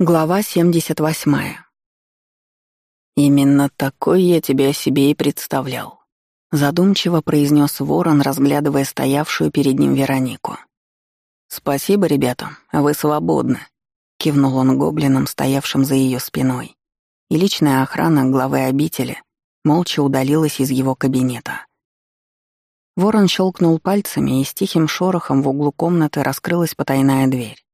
Глава 78. «Именно такой я тебя себе и представлял», — задумчиво произнес ворон, разглядывая стоявшую перед ним Веронику. «Спасибо, ребята, вы свободны», — кивнул он гоблинам, стоявшим за ее спиной. И личная охрана главы обители молча удалилась из его кабинета. Ворон щелкнул пальцами, и с тихим шорохом в углу комнаты раскрылась потайная дверь.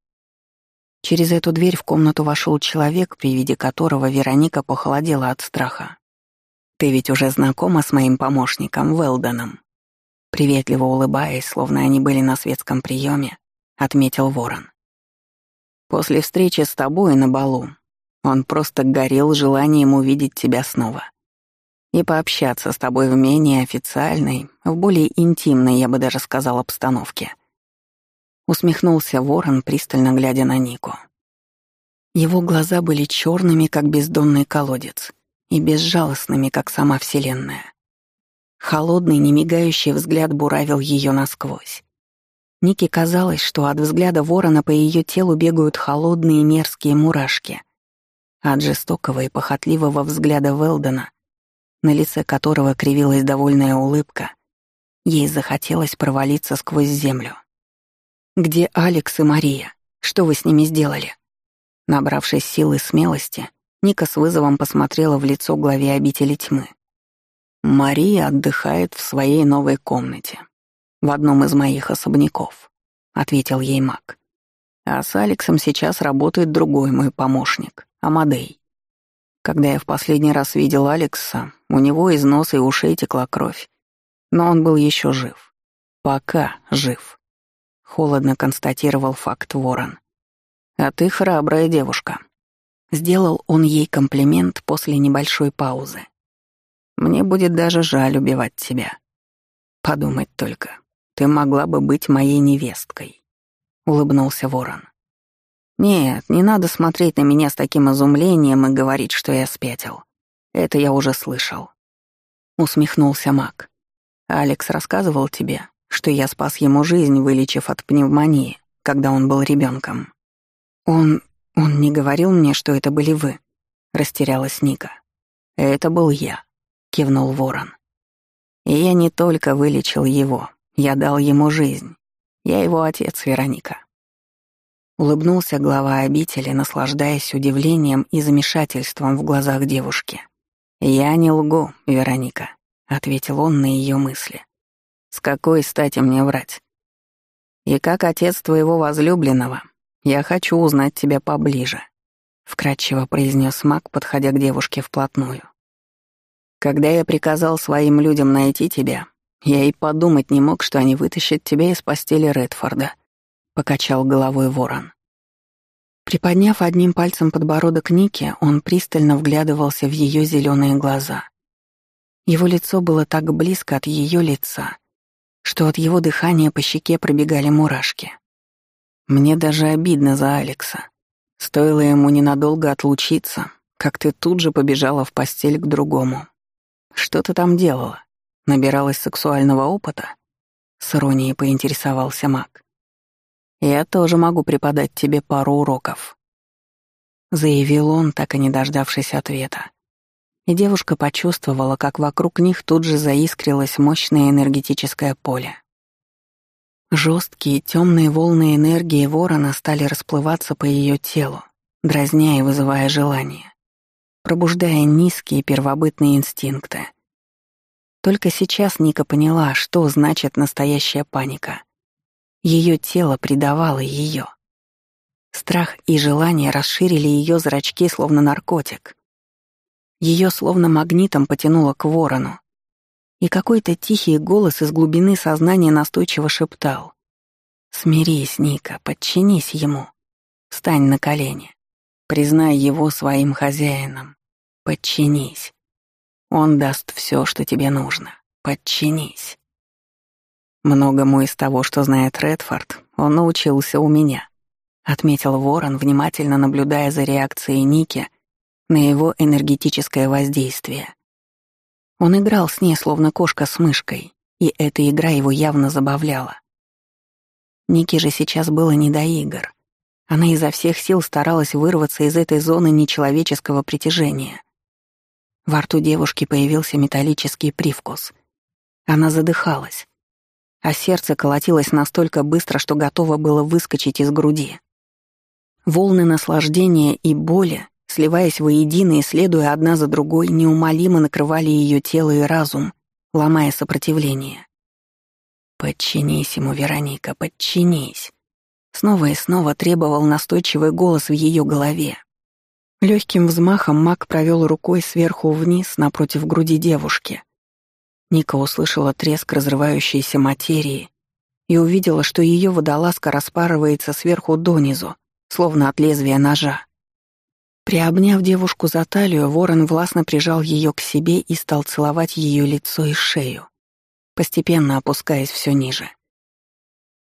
Через эту дверь в комнату вошел человек, при виде которого Вероника похолодела от страха. «Ты ведь уже знакома с моим помощником Велдоном?» Приветливо улыбаясь, словно они были на светском приеме, отметил Ворон. «После встречи с тобой на балу он просто горел желанием увидеть тебя снова и пообщаться с тобой в менее официальной, в более интимной, я бы даже сказал, обстановке». Усмехнулся ворон, пристально глядя на Нику. Его глаза были черными, как бездонный колодец, и безжалостными, как сама Вселенная. Холодный, немигающий взгляд буравил ее насквозь. Нике казалось, что от взгляда ворона по ее телу бегают холодные мерзкие мурашки. От жестокого и похотливого взгляда Велдена, на лице которого кривилась довольная улыбка, ей захотелось провалиться сквозь землю. «Где Алекс и Мария? Что вы с ними сделали?» Набравшись силы и смелости, Ника с вызовом посмотрела в лицо главе обители тьмы. «Мария отдыхает в своей новой комнате, в одном из моих особняков», — ответил ей маг. «А с Алексом сейчас работает другой мой помощник, Амадей. Когда я в последний раз видел Алекса, у него из носа и ушей текла кровь, но он был еще жив. Пока жив холодно констатировал факт Ворон. А ты храбрая девушка. Сделал он ей комплимент после небольшой паузы. Мне будет даже жаль убивать тебя. Подумать только, ты могла бы быть моей невесткой. Улыбнулся Ворон. Нет, не надо смотреть на меня с таким изумлением и говорить, что я спятил. Это я уже слышал. Усмехнулся Мак. Алекс рассказывал тебе, что я спас ему жизнь, вылечив от пневмонии, когда он был ребенком. Он... он не говорил мне, что это были вы, растерялась Ника. Это был я, кивнул Ворон. И я не только вылечил его, я дал ему жизнь. Я его отец, Вероника. Улыбнулся глава обители, наслаждаясь удивлением и замешательством в глазах девушки. «Я не лгу, Вероника», — ответил он на ее мысли. С какой стати мне врать? И как отец твоего возлюбленного, я хочу узнать тебя поближе, вкратчиво произнес Мак, подходя к девушке вплотную. Когда я приказал своим людям найти тебя, я и подумать не мог, что они вытащат тебя из постели Редфорда, покачал головой Ворон. Приподняв одним пальцем подбородок Ники, он пристально вглядывался в ее зеленые глаза. Его лицо было так близко от ее лица, что от его дыхания по щеке пробегали мурашки. Мне даже обидно за Алекса. Стоило ему ненадолго отлучиться, как ты тут же побежала в постель к другому. Что ты там делала? Набиралась сексуального опыта? С иронией поинтересовался Мак. Я тоже могу преподать тебе пару уроков. Заявил он, так и не дождавшись ответа и девушка почувствовала, как вокруг них тут же заискрилось мощное энергетическое поле. Жесткие темные волны энергии ворона стали расплываться по ее телу, дразня и вызывая желание, пробуждая низкие первобытные инстинкты. Только сейчас Ника поняла, что значит настоящая паника. Ее тело предавало ее. Страх и желание расширили ее зрачки, словно наркотик — ее словно магнитом потянуло к ворону. И какой-то тихий голос из глубины сознания настойчиво шептал. «Смирись, Ника, подчинись ему. Встань на колени. Признай его своим хозяином. Подчинись. Он даст все, что тебе нужно. Подчинись». Многому из того, что знает Редфорд, он научился у меня, отметил Ворон, внимательно наблюдая за реакцией Ники на его энергетическое воздействие. Он играл с ней, словно кошка с мышкой, и эта игра его явно забавляла. Нике же сейчас было не до игр. Она изо всех сил старалась вырваться из этой зоны нечеловеческого притяжения. Во рту девушки появился металлический привкус. Она задыхалась, а сердце колотилось настолько быстро, что готово было выскочить из груди. Волны наслаждения и боли, сливаясь воедино и следуя одна за другой, неумолимо накрывали ее тело и разум, ломая сопротивление. «Подчинись ему, Вероника, подчинись!» Снова и снова требовал настойчивый голос в ее голове. Легким взмахом маг провел рукой сверху вниз напротив груди девушки. Ника услышала треск разрывающейся материи и увидела, что ее водолазка распарывается сверху донизу, словно от лезвия ножа. Приобняв девушку за талию, ворон властно прижал ее к себе и стал целовать ее лицо и шею, постепенно опускаясь все ниже.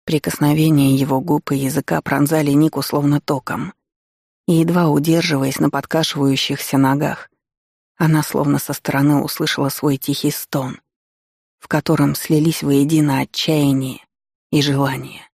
Прикосновения его губ и языка пронзали Нику словно током. И едва удерживаясь на подкашивающихся ногах, она словно со стороны услышала свой тихий стон, в котором слились воедино отчаяние и желание.